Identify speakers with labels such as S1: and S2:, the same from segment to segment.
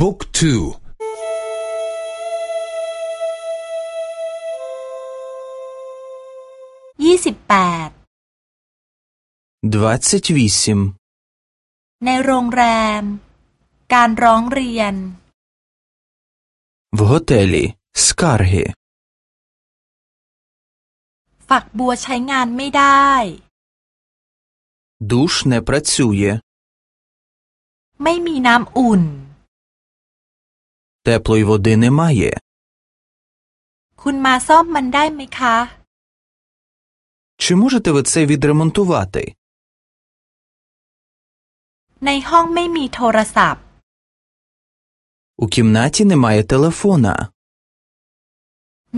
S1: บุ๊กทู
S2: ยี่สิบแปด
S3: двадцять вісім
S2: ในโรงแรม การร้องเรียน
S3: в готелі скарги
S2: ฝักบัวใช้งานไม่ได้
S3: душ не працює
S2: ไม่มีน้ำอุ่น
S3: теплої води немає
S2: คุณมาซ่อมมันได้ไหมคะ
S3: чи можете ви це відремонтувати
S2: ในห้องไม่มีโทรศัพท์
S3: у кімнаті немає телефона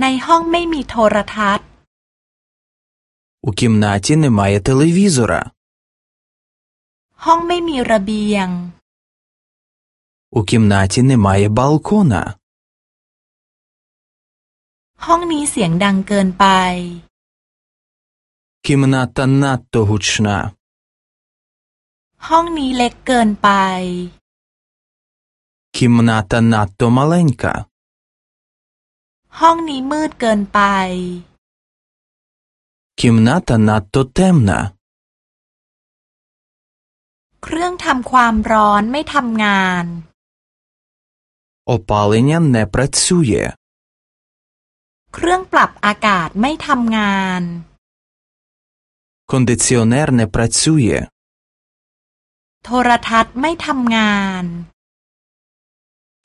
S2: ในห้องไม่มีโทรทัศน์
S3: у кімнаті немає телевізора
S2: ห้องไม่มีระเบียง
S3: у кімнаті немає балкона
S2: ห้องนี้เสียงดังเกินไป
S3: кімната надто гучна
S2: ห้องนี้เล็กเกินไป
S3: кімната надто маленька
S2: ห้องนี้มืดเกินไป
S3: кімната надто темна
S2: เครื่องทำความร้อนไม่ทำงาน
S3: опалення не працює
S2: เครื่องปรับอากาศไม่ทำงาน
S3: кондиціонер не працює
S2: โทรทัศน์ไม่ทำงาน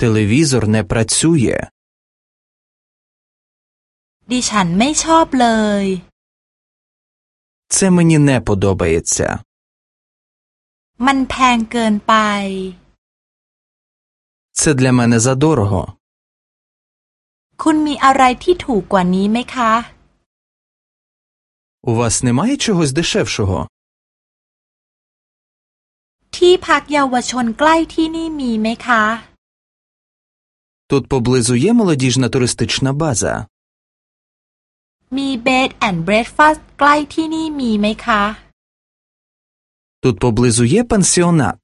S3: телевізор не працює
S2: ดิฉันไม่ชอบเลย
S3: це мені не подобається
S2: มันแพงเกินไป
S3: це для мене задорого
S2: คุณมีอะไรที่ถูกกว่านี้ไหมคะ
S3: у вас немає чогось дешевшого
S2: ที่พักเยาวชนใกล้ที่นี่มีไหมคะ
S3: тут поблизу є молодіжна туристична база
S2: มีเบดแอนด์เบรดฟาสใกล้ที่นี่มีไหมคะ
S3: тут поблизу є пансіонат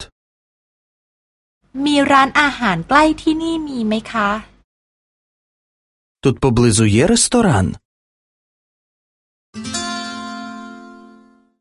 S2: มีร้านอาหารใกล้ที่นี่มีไหมคะ
S3: тут поблизу є ресторан